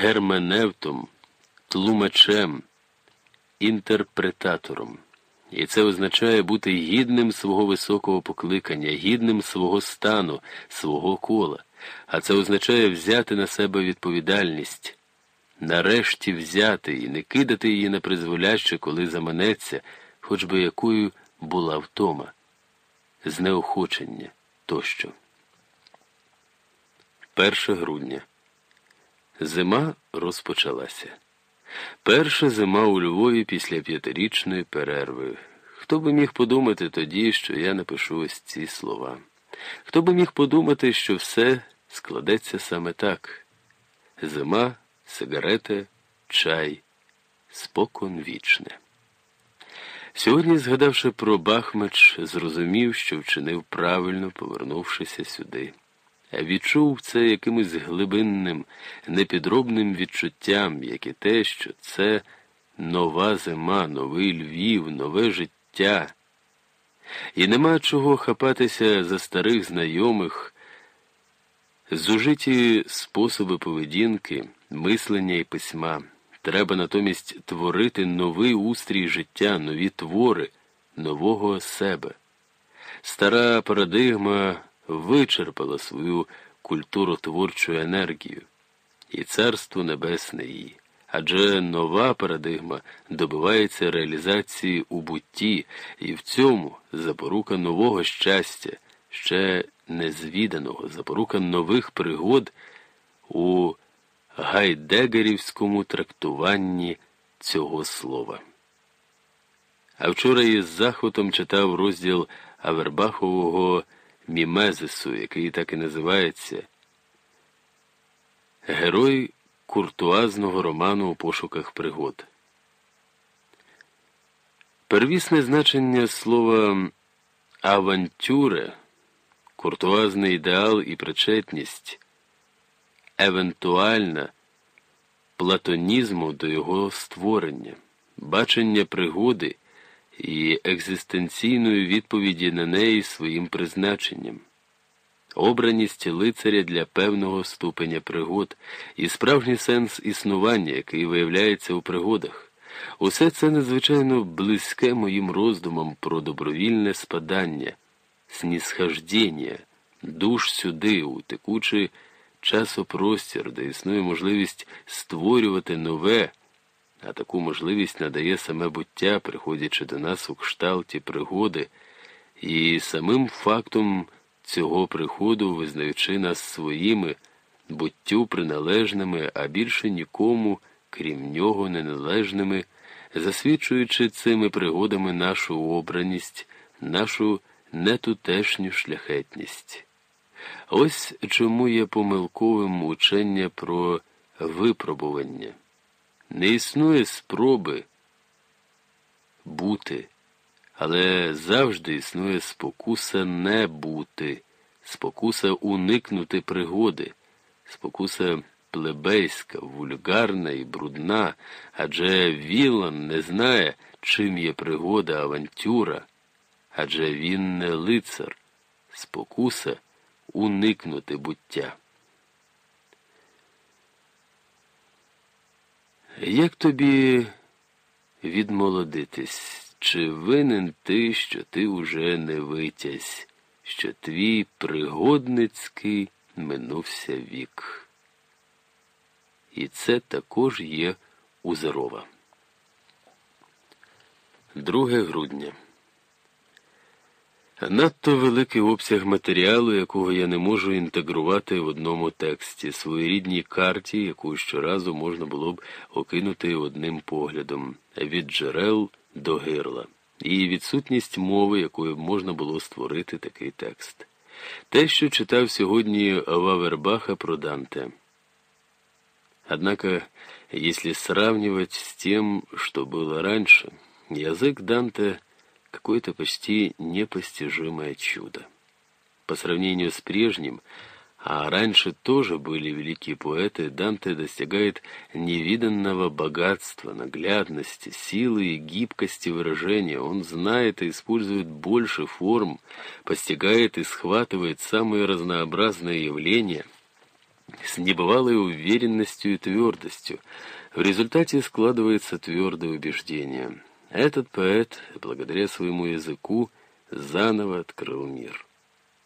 герменевтом, тлумачем, інтерпретатором. І це означає бути гідним свого високого покликання, гідним свого стану, свого кола. А це означає взяти на себе відповідальність, нарешті взяти і не кидати її на призволяще, коли заманеться, хоч би якою була втома, знеохочення тощо. 1 грудня. Зима розпочалася. Перша зима у Львові після п'ятирічної перерви. Хто би міг подумати тоді, що я напишу ось ці слова? Хто би міг подумати, що все складеться саме так: зима, сигарети, чай, спокон вічне. Сьогодні, згадавши про Бахмач, зрозумів, що вчинив правильно, повернувшися сюди. Відчув це якимось глибинним, непідробним відчуттям, як і те, що це нова зима, новий Львів, нове життя. І нема чого хапатися за старих знайомих, зужиті способи поведінки, мислення і письма. Треба натомість творити новий устрій життя, нові твори, нового себе. Стара парадигма вичерпала свою культуротворчу енергію, і царство небесне її. Адже нова парадигма добивається реалізації у бутті, і в цьому запорука нового щастя, ще незвіданого, запорука нових пригод у гайдегерівському трактуванні цього слова. А вчора із захватом читав розділ Авербахового мімезису, який так і називається Герой куртуазного роману у пошуках пригод. Первісне значення слова авантюре, куртуазний ідеал і причетність, евентуальна платонізму до його створення, бачення пригоди і екзистенційної відповіді на неї своїм призначенням, обраність лицаря для певного ступеня пригод і справжній сенс існування, який виявляється у пригодах. Усе це надзвичайно близьке моїм роздумам про добровільне спадання, снісхождіння, душ сюди, у текучий часопростір, де існує можливість створювати нове. А таку можливість надає саме буття, приходячи до нас у кшталті пригоди, і самим фактом цього приходу, визнаючи нас своїми, буттю приналежними, а більше нікому, крім нього, неналежними, засвідчуючи цими пригодами нашу обраність, нашу нетутешню шляхетність. Ось чому є помилковим учення про випробування. Не існує спроби бути, але завжди існує спокуса не бути, спокуса уникнути пригоди, спокуса плебейська, вульгарна і брудна, адже Вілан не знає, чим є пригода, авантюра, адже він не лицар, спокуса уникнути буття. Як тобі відмолодитись? Чи винен ти, що ти уже не витязь, що твій пригодницький минувся вік? І це також є Узерова. 2 грудня. Надто великий обсяг матеріалу, якого я не можу інтегрувати в одному тексті, своєрідній карті, яку щоразу можна було б окинути одним поглядом від джерел до гирла, і відсутність мови, якою б можна було створити такий текст. Те, що читав сьогодні Вавербаха про Данте. Однако, если сравнивать с тем, что было раньше, язык Данте – какое-то почти непостижимое чудо. По сравнению с прежним, а раньше тоже были великие поэты, Данте достигает невиданного богатства, наглядности, силы и гибкости выражения. Он знает и использует больше форм, постигает и схватывает самые разнообразные явления – с небывалой уверенностью и твердостью. В результате складывается твердое убеждение. Этот поэт, благодаря своему языку, заново открыл мир.